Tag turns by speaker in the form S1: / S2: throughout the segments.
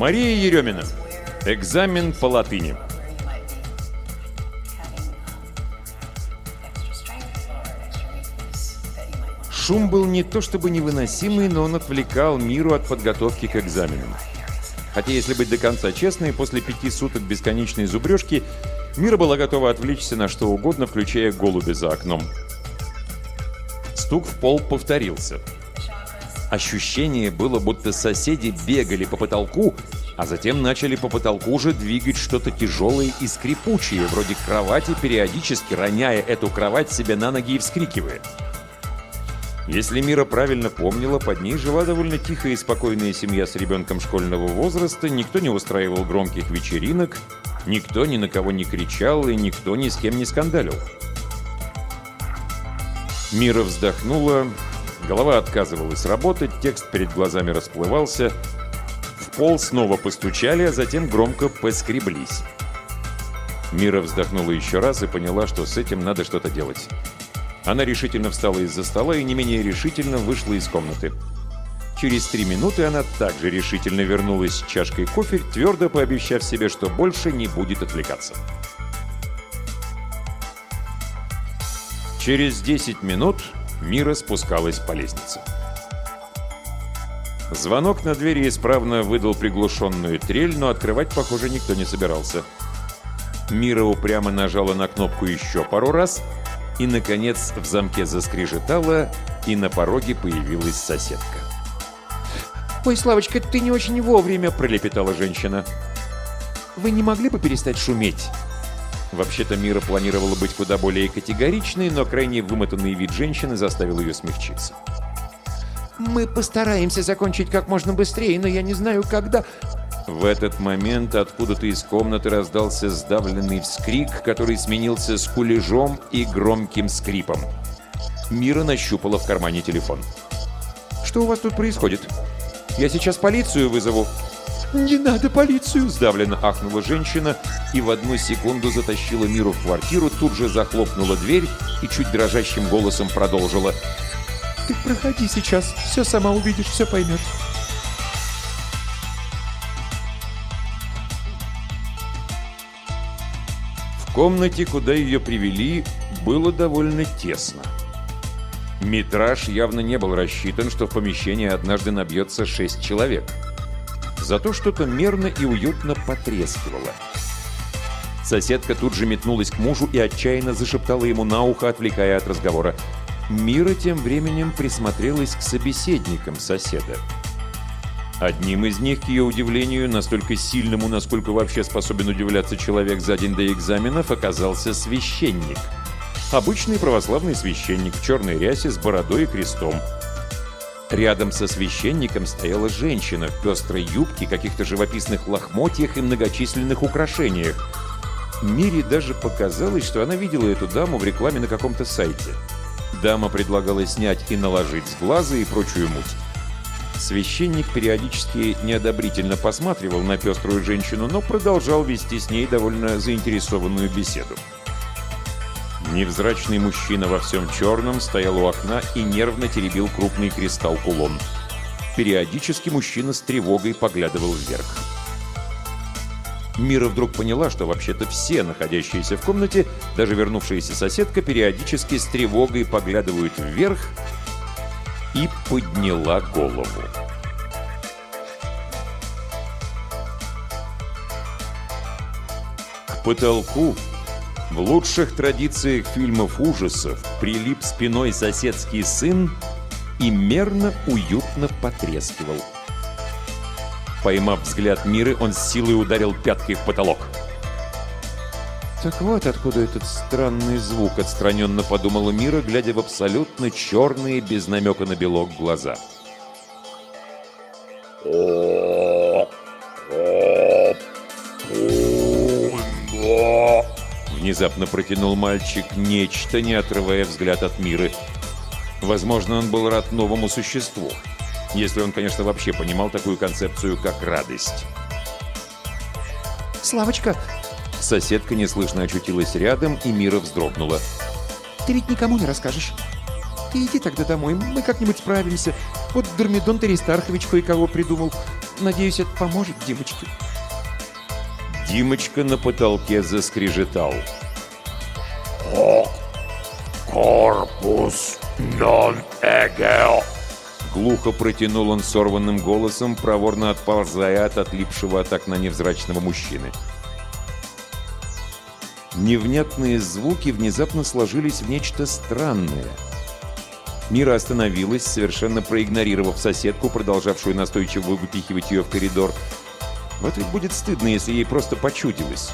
S1: Мария Еремина. Экзамен по латыни. Шум был не то чтобы невыносимый, но он отвлекал миру от подготовки к экзаменам. Хотя, если быть до конца честной, после пяти суток бесконечной зубрежки Мира была готова отвлечься на что угодно, включая голуби за окном. Стук в пол повторился. Ощущение было, будто соседи бегали по потолку, а затем начали по потолку уже двигать что-то тяжелое и скрипучее, вроде кровати, периодически роняя эту кровать себе на ноги и вскрикивая. Если Мира правильно помнила, под ней жила довольно тихая и спокойная семья с ребенком школьного возраста, никто не устраивал громких вечеринок, никто ни на кого не кричал и никто ни с кем не скандалил. Мира вздохнула, голова отказывалась работать, текст перед глазами расплывался. В пол снова постучали, а затем громко поскреблись. Мира вздохнула еще раз и поняла, что с этим надо что-то делать. Она решительно встала из-за стола и не менее решительно вышла из комнаты. Через три минуты она также решительно вернулась с чашкой кофе, твердо пообещав себе, что больше не будет отвлекаться. Через 10 минут Мира спускалась по лестнице. Звонок на двери исправно выдал приглушенную трель, но открывать, похоже, никто не собирался. Мира упрямо нажала на кнопку еще пару раз — и, наконец, в замке заскрежетало, и на пороге появилась соседка.
S2: «Ой, Славочка, ты не очень вовремя!» – пролепетала женщина. «Вы не могли бы перестать шуметь?»
S1: Вообще-то Мира планировала быть куда более категоричной, но крайне вымотанный вид женщины заставил ее смягчиться.
S2: «Мы постараемся закончить как можно быстрее, но я не знаю, когда...»
S1: В этот момент откуда-то из комнаты раздался сдавленный вскрик, который сменился скулежом и громким скрипом. Мира нащупала в кармане телефон.
S2: «Что у вас тут происходит? Я сейчас полицию вызову».
S1: «Не надо полицию!» – сдавленно ахнула женщина и в одну секунду затащила Миру в квартиру, тут же захлопнула дверь и чуть дрожащим голосом продолжила.
S2: «Ты проходи сейчас, все сама увидишь, все поймешь».
S1: В комнате, куда ее привели, было довольно тесно. Метраж явно не был рассчитан, что в помещении однажды набьется шесть человек. Зато что-то мерно и уютно потрескивало. Соседка тут же метнулась к мужу и отчаянно зашептала ему на ухо, отвлекая от разговора. Мира тем временем присмотрелась к собеседникам соседа. Одним из них, к ее удивлению, настолько сильному, насколько вообще способен удивляться человек за день до экзаменов, оказался священник. Обычный православный священник в черной рясе с бородой и крестом. Рядом со священником стояла женщина в пестрой юбке, каких-то живописных лохмотьях и многочисленных украшениях. Мире даже показалось, что она видела эту даму в рекламе на каком-то сайте. Дама предлагала снять и наложить с глаза и прочую муть. Священник периодически неодобрительно посматривал на пеструю женщину, но продолжал вести с ней довольно заинтересованную беседу. Невзрачный мужчина во всем черном стоял у окна и нервно теребил крупный кристалл-кулон. Периодически мужчина с тревогой поглядывал вверх. Мира вдруг поняла, что вообще-то все находящиеся в комнате, даже вернувшаяся соседка, периодически с тревогой поглядывают вверх и подняла голову. К потолку в лучших традициях фильмов ужасов прилип спиной соседский сын и мерно, уютно потрескивал. Поймав взгляд Миры, он с силой ударил пяткой в потолок.
S2: «Так вот откуда этот странный звук», — отстраненно подумала Мира, глядя в абсолютно черные, без намека на белок, глаза.
S1: Внезапно протянул мальчик нечто, не отрывая взгляд от Миры. Возможно, он был рад новому существу. Если он, конечно, вообще понимал такую концепцию, как радость.
S2: «Славочка,
S1: Соседка неслышно очутилась рядом, и Мира вздрогнула.
S2: «Ты ведь никому не расскажешь. Ты иди тогда домой, мы как-нибудь справимся. Вот Дормидон Таристархович кое-кого придумал. надеюсь, это поможет Димочке.
S1: Димочка на потолке заскрежетал.
S3: «О, корпус нон эгео!»
S1: Глухо протянул он сорванным голосом, проворно отползая от отлипшего от окна невзрачного мужчины. Невнятные звуки внезапно сложились в нечто странное. Мира остановилась, совершенно проигнорировав соседку, продолжавшую настойчиво выпихивать ее в коридор. Вот ведь будет стыдно, если ей просто почудилось.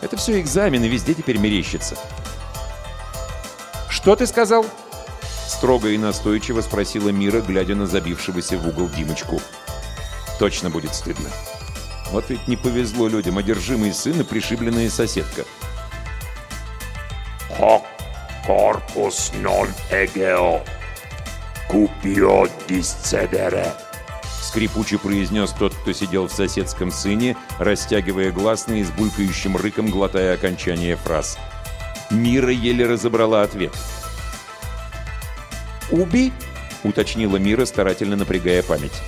S1: Это все экзамены, везде теперь мерещится. «Что ты сказал?» Строго и настойчиво спросила Мира, глядя на забившегося в угол Димочку. «Точно будет стыдно. Вот ведь не повезло людям, одержимый сын и пришибленная соседка».
S3: «Хок корпус нон эгео! Купио дисцедере!»
S1: Скрипуче произнес тот, кто сидел в соседском сыне, растягивая гласные с булькающим рыком, глотая окончание фраз. Мира еле разобрала ответ.
S2: «Уби?»
S1: — уточнила Мира, старательно напрягая память.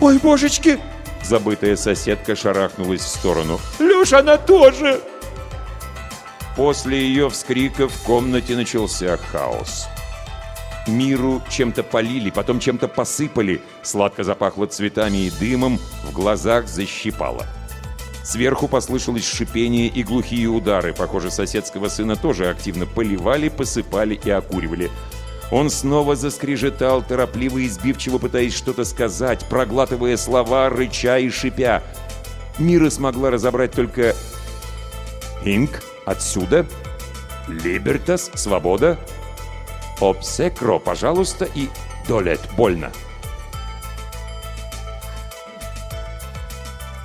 S2: «Ой, божечки!»
S1: Забытая соседка шарахнулась в сторону.
S2: «Леша, она тоже!»
S1: После ее вскрика в комнате начался хаос. Миру чем-то полили, потом чем-то посыпали, сладко запахло цветами и дымом, в глазах защипало. Сверху послышалось шипение и глухие удары. Похоже, соседского сына тоже активно поливали, посыпали и окуривали. Он снова заскрежетал, торопливо и избивчиво пытаясь что-то сказать, проглатывая слова, рыча и шипя. Мира смогла разобрать только «Инк» — «Отсюда», «Либертас» — «Свобода», «Обсекро», пожалуйста, и «Долет» — «Больно».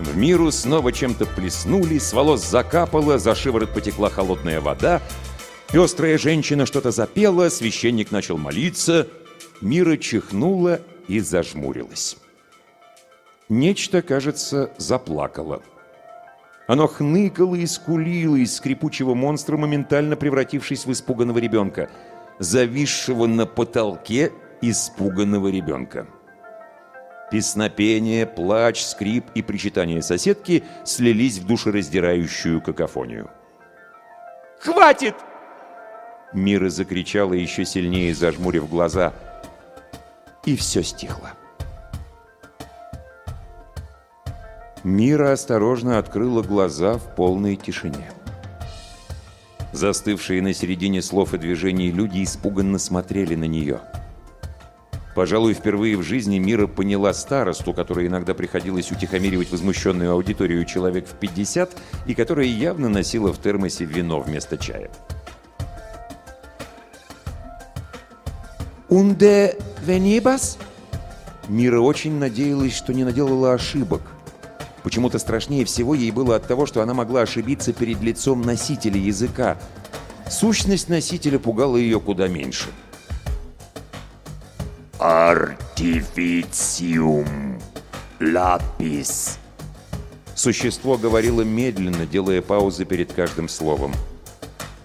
S1: В миру снова чем-то плеснули, с волос закапало, за шиворот потекла холодная вода, пестрая женщина что-то запела, священник начал молиться, Мира чихнула и зажмурилась. Нечто, кажется, заплакало. Оно хныкало и скулило из скрипучего монстра, моментально превратившись в испуганного ребенка, зависшего на потолке испуганного ребенка. Песнопение, плач, скрип и причитание соседки слились в душераздирающую какофонию.
S2: «Хватит!»
S1: Мира закричала еще сильнее, зажмурив глаза. И все стихло. Мира осторожно открыла глаза в полной тишине. Застывшие на середине слов и движений люди испуганно смотрели на нее. Пожалуй, впервые в жизни Мира поняла старосту, которой иногда приходилось утихомиривать возмущенную аудиторию человек в 50 и которая явно носила в термосе вино вместо чая.
S2: «Унде венибас?»
S1: Мира очень надеялась, что не наделала ошибок. Почему-то страшнее всего ей было от того, что она могла ошибиться перед лицом носителя языка. Сущность носителя пугала ее куда меньше.
S3: «Артифициум лапис!»
S1: Существо говорило медленно, делая паузы перед каждым словом.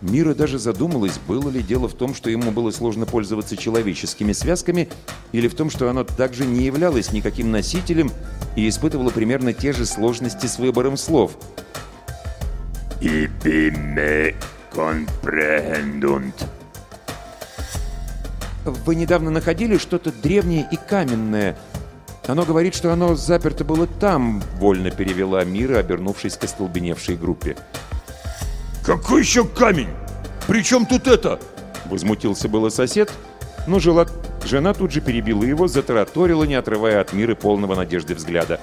S1: Мира даже задумалась, было ли дело в том, что ему было сложно пользоваться человеческими связками, или в том, что оно также не являлось никаким носителем и испытывало примерно те же сложности с выбором слов.
S3: «Ibi me comprehendunt!»
S2: Вы недавно находили что-то древнее и каменное. Оно говорит, что оно заперто было там,
S1: Вольно перевела Мира, обернувшись к остолбеневшей группе.
S3: «Какой еще камень? Причем тут это?»
S1: Возмутился было сосед, но жила... жена тут же перебила его, затараторила, не отрывая от Миры полного надежды взгляда.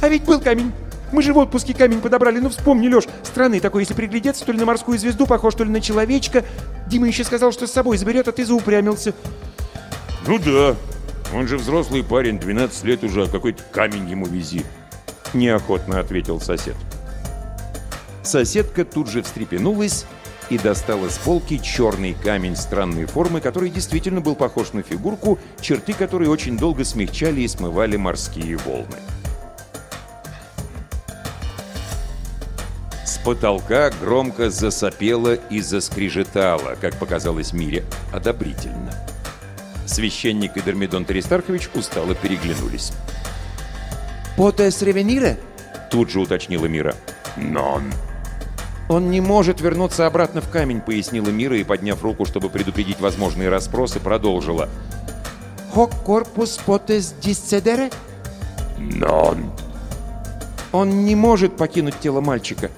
S2: А ведь был камень. Мы же в отпуске камень подобрали. Ну вспомни, Леш, странный такой, если приглядеться, то ли на морскую звезду похож, то ли на человечка. Дима еще сказал, что с собой заберет, а ты заупрямился.
S3: «Ну да, он же взрослый парень, 12 лет уже, а какой-то камень ему вези».
S1: Неохотно ответил сосед. Соседка тут же встрепенулась и достала с полки черный камень странной формы, который действительно был похож на фигурку, черты которой очень долго смягчали и смывали морские волны. С потолка громко засопело и заскрежетало, как показалось Мире, одобрительно. Священник и Дермидон Таристархович устало переглянулись.
S2: «Потес ревенире?»
S1: Тут же уточнила Мира.
S3: «Нон».
S1: «Он не может вернуться обратно в камень», — пояснила Мира и, подняв руку, чтобы предупредить возможные расспросы, продолжила.
S2: «Хок корпус потес дисцедере?»
S3: «Нон».
S2: «Он не может покинуть тело мальчика».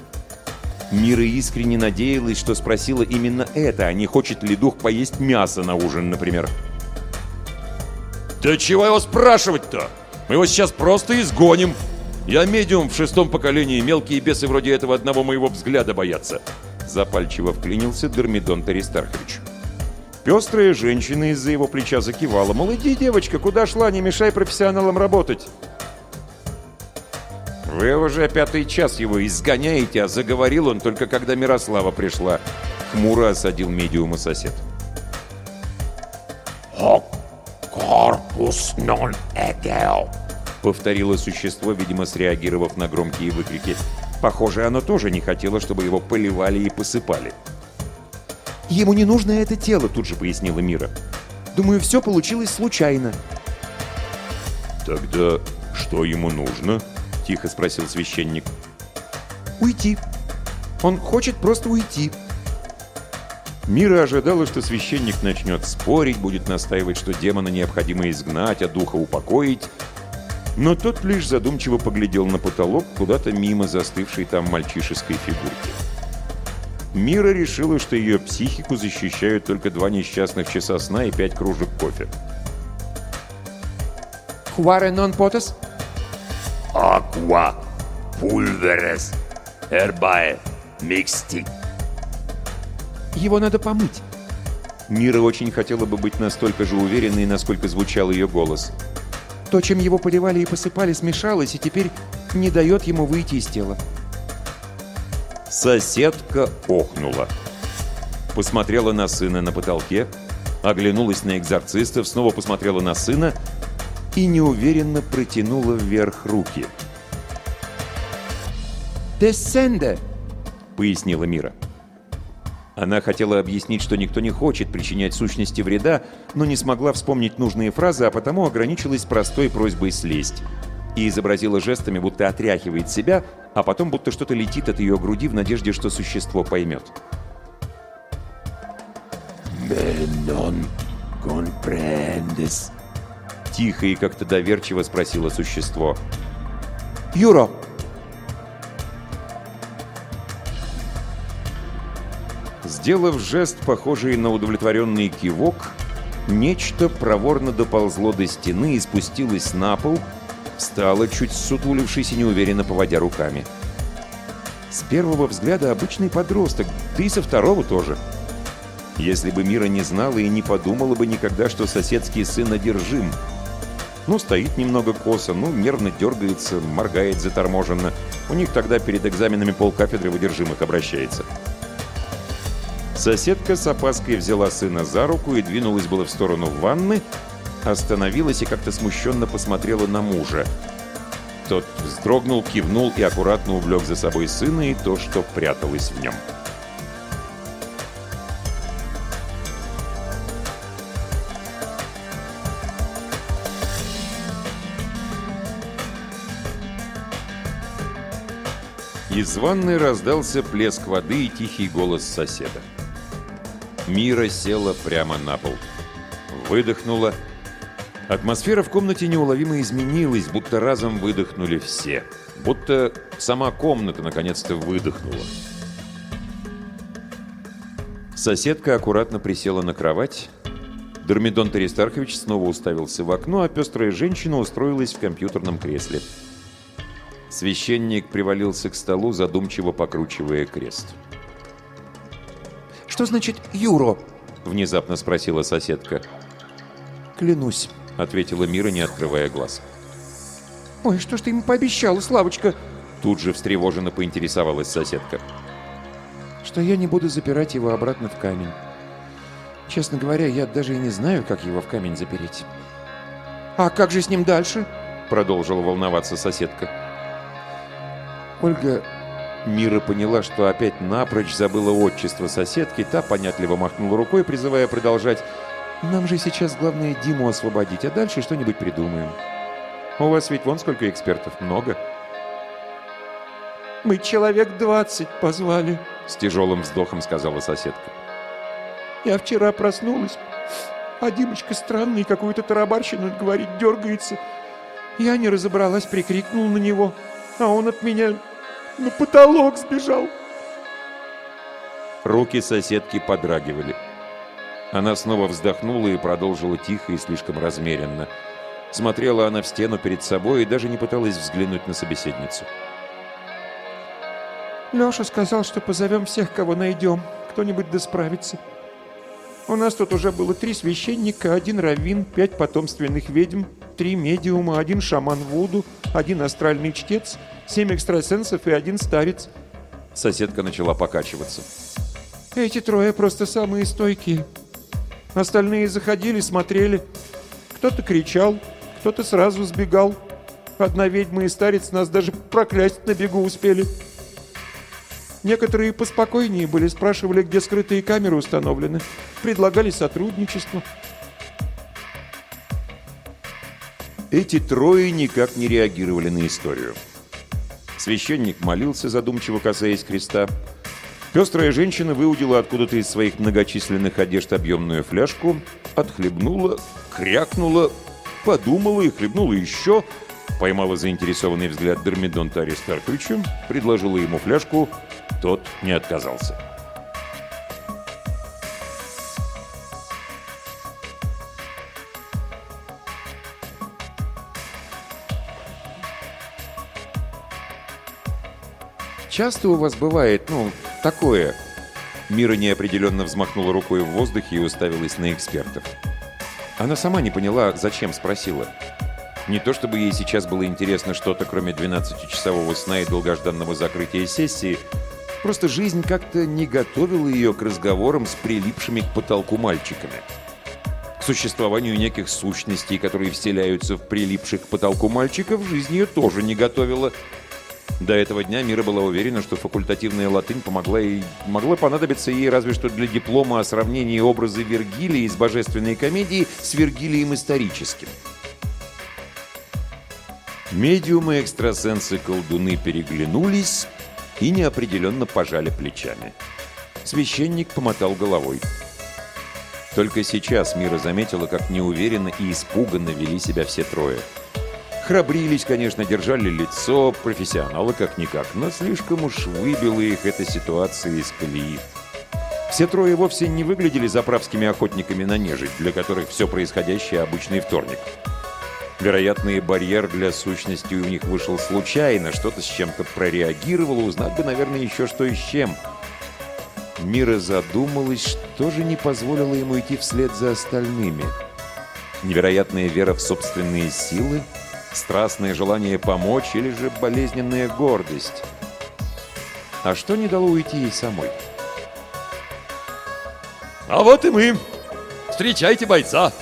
S1: Мира искренне надеялась, что спросила именно это, а не хочет ли дух поесть мясо на ужин, например.
S3: «Да чего его спрашивать-то? Мы его сейчас просто изгоним. Я медиум в шестом поколении, мелкие бесы вроде этого одного моего взгляда боятся».
S1: Запальчиво вклинился Дормидон Таристархович. Пестрая женщина из-за его плеча закивала. «Мол, иди, девочка, куда шла? Не мешай профессионалам работать!» «Вы уже пятый час его изгоняете, а заговорил он только когда Мирослава пришла», — хмуро осадил медиума сосед.
S3: «Хок нон эгел», —
S1: повторило существо, видимо, среагировав на громкие выкрики. Похоже, оно тоже не хотело, чтобы его поливали и посыпали.
S2: «Ему не нужно это тело», — тут же пояснила Мира. «Думаю, все получилось случайно».
S3: «Тогда что ему нужно?»
S1: — тихо спросил священник.
S2: «Уйти. Он хочет просто уйти».
S1: Мира ожидала, что священник начнет спорить, будет настаивать, что демона необходимо изгнать, а духа упокоить. Но тот лишь задумчиво поглядел на потолок, куда-то мимо застывшей там мальчишеской фигурки. Мира решила, что ее психику защищают только два несчастных часа сна и пять кружек кофе.
S2: «Хуаре нон потес?»
S3: Aqua pulveres herbae mixti.
S2: Его надо помыть.
S1: Мира очень хотела бы быть настолько же уверенной, насколько звучал ее голос.
S2: То, чем его поливали и посыпали, смешалось, и теперь не дает ему выйти из тела.
S1: Соседка охнула. Посмотрела на сына на потолке, оглянулась на экзорцистов, снова посмотрела на сына и неуверенно протянула вверх руки.
S2: «Десценде!»
S1: — пояснила Мира. Она хотела объяснить, что никто не хочет причинять сущности вреда, но не смогла вспомнить нужные фразы, а потому ограничилась простой просьбой слезть. И изобразила жестами, будто отряхивает себя, а потом будто что-то летит от ее груди в надежде, что существо поймет.
S3: «Менон компрендес»,
S1: Тихо и как-то доверчиво спросило существо.
S2: «Юро!»
S1: Сделав жест, похожий на удовлетворенный кивок, нечто проворно доползло до стены и спустилось на пол, встало, чуть сутулившись и неуверенно поводя руками. С первого взгляда обычный подросток, да и со второго тоже. Если бы Мира не знала и не подумала бы никогда, что соседский сын одержим. Ну, стоит немного косо, ну, нервно дергается, моргает заторможенно. У них тогда перед экзаменами полкафедры выдержимых обращается. Соседка с опаской взяла сына за руку и двинулась было в сторону ванны, остановилась и как-то смущенно посмотрела на мужа. Тот вздрогнул, кивнул и аккуратно увлек за собой сына и то, что пряталось в нем. Из ванны раздался плеск воды и тихий голос соседа. Мира села прямо на пол. Выдохнула. Атмосфера в комнате неуловимо изменилась, будто разом выдохнули все. Будто сама комната наконец-то выдохнула. Соседка аккуратно присела на кровать. Дормидон Таристархович снова уставился в окно, а пестрая женщина устроилась в компьютерном кресле. Священник привалился к столу, задумчиво покручивая крест.
S2: «Что значит «юро»?»
S1: — внезапно спросила соседка.
S2: «Клянусь», —
S1: ответила Мира, не открывая глаз.
S2: «Ой, что ж ты ему пообещала, Славочка?»
S1: Тут же встревоженно поинтересовалась соседка.
S2: «Что я не буду запирать его обратно в камень. Честно говоря, я даже и не знаю, как его в камень запереть». «А как же с ним дальше?»
S1: — продолжила волноваться соседка.
S2: «Ольга,
S1: Мира поняла, что опять напрочь забыла отчество соседки, та понятливо махнула рукой, призывая продолжать. «Нам же сейчас главное Диму освободить, а дальше что-нибудь придумаем». У вас ведь вон сколько экспертов, много.
S2: Мы человек двадцать позвали.
S1: С тяжелым вздохом сказала соседка.
S2: Я вчера проснулась, а Димочка странный, какую-то тарабарщину говорит, дергается. Я не разобралась, прикрикнул на него, а он от меня на потолок сбежал.
S1: Руки соседки подрагивали. Она снова вздохнула и продолжила тихо и слишком размеренно. Смотрела она в стену перед собой и даже не пыталась взглянуть на собеседницу.
S2: Леша сказал, что позовем всех, кого найдем. Кто-нибудь да справится. У нас тут уже было три священника, один раввин, пять потомственных ведьм, три медиума, один шаман Вуду, один астральный чтец, семь экстрасенсов и один старец.
S1: Соседка начала покачиваться.
S2: Эти трое просто самые стойкие. Остальные заходили, смотрели. Кто-то кричал, кто-то сразу сбегал. Одна ведьма и старец нас даже проклясть на бегу успели. Некоторые поспокойнее были, спрашивали, где скрытые камеры установлены. Предлагали сотрудничество.
S1: Эти трое никак не реагировали на историю. Священник молился, задумчиво касаясь креста. Пестрая женщина выудила откуда-то из своих многочисленных одежд объемную фляжку, отхлебнула, крякнула, подумала и хлебнула еще, поймала заинтересованный взгляд Дермидонта Аристарховича, предложила ему фляжку, тот не отказался. Часто у вас бывает, ну, такое? Мира неопределенно взмахнула рукой в воздухе и уставилась на экспертов. Она сама не поняла, зачем спросила. Не то чтобы ей сейчас было интересно что-то, кроме 12-часового сна и долгожданного закрытия сессии, просто жизнь как-то не готовила ее к разговорам с прилипшими к потолку мальчиками. К существованию неких сущностей, которые вселяются в прилипших к потолку мальчиков, жизнь ее тоже не готовила – до этого дня Мира была уверена, что факультативная латынь помогла ей, могла понадобиться ей разве что для диплома о сравнении образа Вергилия из божественной комедии с Вергилием историческим. Медиумы, экстрасенсы, колдуны переглянулись и неопределенно пожали плечами. Священник помотал головой. Только сейчас Мира заметила, как неуверенно и испуганно вели себя все трое. Храбрились, конечно, держали лицо, профессионалы как-никак, но слишком уж выбила их эта ситуация из колеи. Все трое вовсе не выглядели заправскими охотниками на нежить, для которых все происходящее – обычный вторник. Вероятный барьер для сущности у них вышел случайно, что-то с чем-то прореагировало, узнать бы, наверное, еще что и с чем. Мира задумалась, что же не позволило ему идти вслед за остальными. Невероятная вера в собственные силы – страстное желание помочь или же болезненная гордость. А что не дало уйти ей самой?
S3: «А вот и мы! Встречайте бойца!»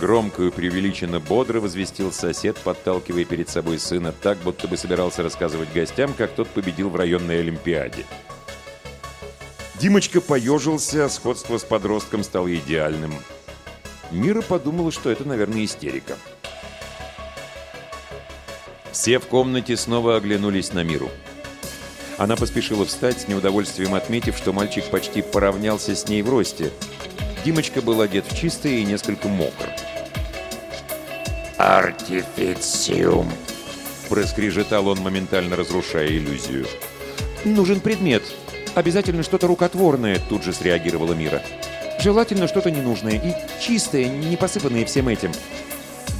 S1: Громко и преувеличенно бодро возвестил сосед, подталкивая перед собой сына так, будто бы собирался рассказывать гостям, как тот победил в районной олимпиаде. Димочка поежился, сходство с подростком стало идеальным. Мира подумала, что это, наверное, истерика. Все в комнате снова оглянулись на миру. Она поспешила встать, с неудовольствием отметив, что мальчик почти поравнялся с ней в росте. Димочка был одет в чистое и несколько мокр.
S4: «Артифициум!»
S1: Проскрежетал он, моментально разрушая иллюзию.
S2: «Нужен предмет. Обязательно что-то рукотворное», — тут же среагировала Мира. «Желательно что-то ненужное и чистое, не посыпанное всем этим».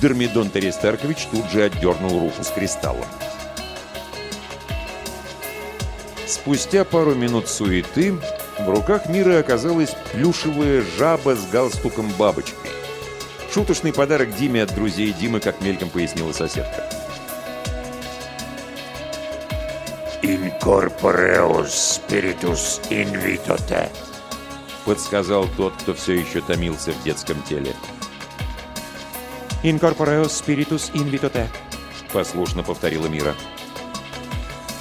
S1: Дермидон Таристаркович тут же отдернул руку с кристаллом. Спустя пару минут суеты в руках Мира оказалась плюшевая жаба с галстуком бабочкой. Шуточный подарок Диме от друзей Димы, как мельком пояснила соседка.
S4: «Incorporeus spiritus invitote»,
S1: подсказал тот, кто все еще томился в детском теле.
S2: «Incorporeus spiritus invitote», —
S1: послушно повторила Мира.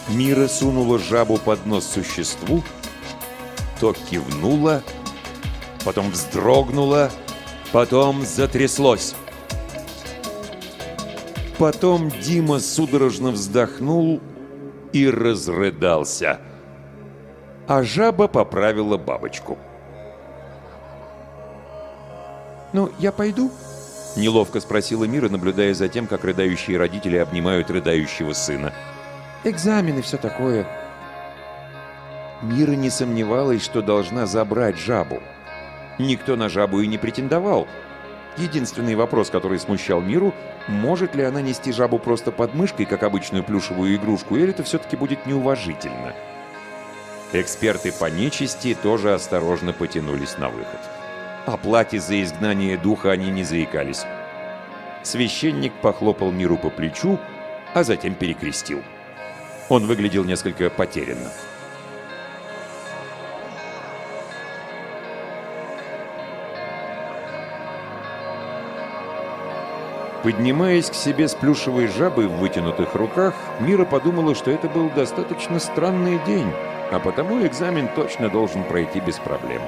S1: Мира сунула жабу под нос существу, то кивнула, потом вздрогнула, потом затряслось. Потом Дима судорожно вздохнул и разрыдался. А жаба поправила бабочку.
S2: «Ну, я пойду?»
S1: — неловко спросила Мира, наблюдая за тем, как рыдающие родители обнимают рыдающего сына.
S2: «Экзамены, все такое».
S1: Мира не сомневалась, что должна забрать жабу. Никто на жабу и не претендовал. Единственный вопрос, который смущал Миру, может ли она нести жабу просто под мышкой, как обычную плюшевую игрушку, или это все-таки будет неуважительно. Эксперты по нечисти тоже осторожно потянулись на выход. О плате за изгнание духа они не заикались. Священник похлопал Миру по плечу, а затем перекрестил. Он выглядел несколько потерянно. Поднимаясь к себе с плюшевой жабой в вытянутых руках, Мира подумала, что это был достаточно странный день, а потому экзамен точно должен пройти без проблем.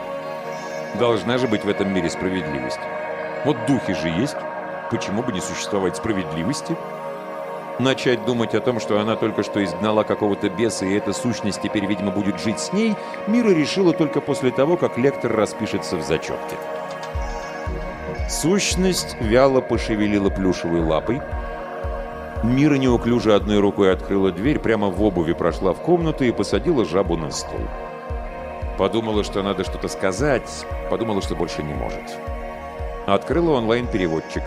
S1: Должна же быть в этом мире справедливость. Вот духи же есть, почему бы не существовать справедливости? Начать думать о том, что она только что изгнала какого-то беса, и эта сущность теперь, видимо, будет жить с ней, Мира решила только после того, как лектор распишется в зачетке. Сущность вяло пошевелила плюшевой лапой. Мира неуклюже одной рукой открыла дверь, прямо в обуви прошла в комнату и посадила жабу на стол. Подумала, что надо что-то сказать, подумала, что больше не может. Открыла онлайн-переводчик.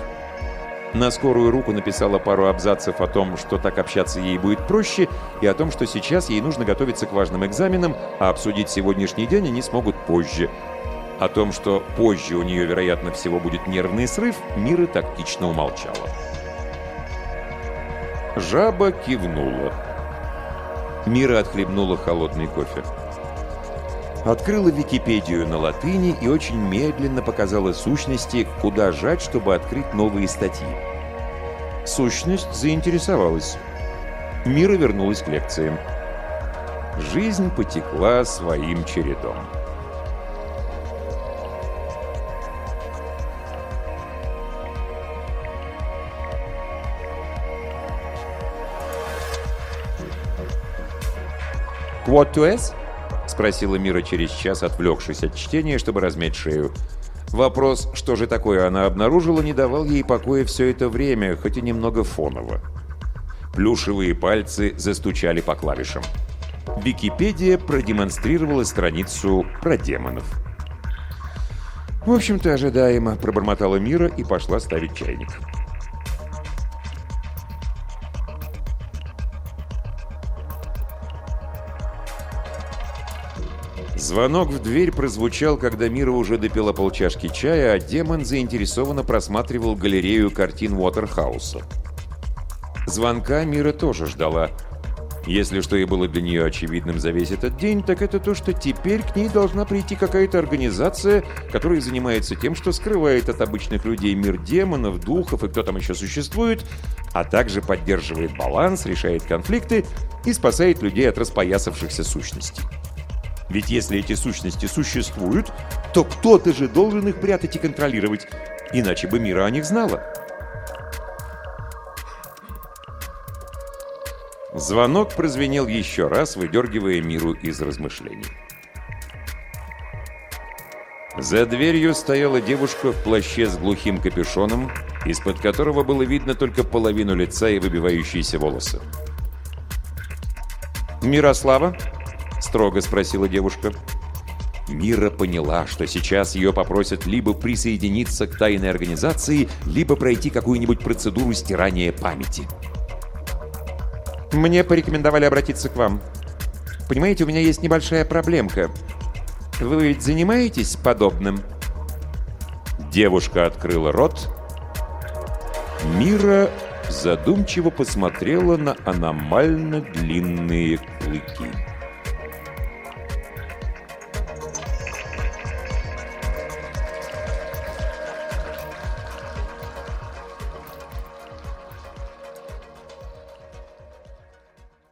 S1: На скорую руку написала пару абзацев о том, что так общаться ей будет проще, и о том, что сейчас ей нужно готовиться к важным экзаменам, а обсудить сегодняшний день они смогут позже – о том, что позже у нее, вероятно, всего будет нервный срыв, Мира тактично умолчала. Жаба кивнула. Мира отхлебнула холодный кофе. Открыла Википедию на латыни и очень медленно показала сущности, куда жать, чтобы открыть новые статьи. Сущность заинтересовалась. Мира вернулась к лекциям. Жизнь потекла своим чередом.
S2: «What to us?»
S1: — спросила Мира через час, отвлекшись от чтения, чтобы размять шею. Вопрос, что же такое она обнаружила, не давал ей покоя все это время, хоть и немного фоново. Плюшевые пальцы застучали по клавишам. Википедия продемонстрировала страницу про демонов.
S2: «В общем-то, ожидаемо», — пробормотала Мира и пошла ставить чайник.
S1: Звонок в дверь прозвучал, когда Мира уже допила полчашки чая, а демон заинтересованно просматривал галерею картин Уотерхауса. Звонка Мира тоже ждала. Если что и было для нее очевидным за весь этот день, так это то, что теперь к ней должна прийти какая-то организация, которая занимается тем, что скрывает от обычных людей мир демонов, духов и кто там еще существует, а также поддерживает баланс, решает конфликты и спасает людей от распоясавшихся сущностей. Ведь если эти сущности существуют, то кто-то же должен их прятать и контролировать, иначе бы мира о них знала. Звонок прозвенел еще раз, выдергивая миру из размышлений. За дверью стояла девушка в плаще с глухим капюшоном, из-под которого было видно только половину лица и выбивающиеся волосы.
S2: «Мирослава?»
S1: Строго спросила девушка. Мира поняла, что сейчас ее попросят либо присоединиться к тайной организации, либо пройти какую-нибудь процедуру стирания памяти.
S2: «Мне порекомендовали обратиться к вам. Понимаете, у меня есть небольшая проблемка. Вы ведь занимаетесь подобным?»
S1: Девушка открыла рот. Мира задумчиво посмотрела на аномально длинные клыки.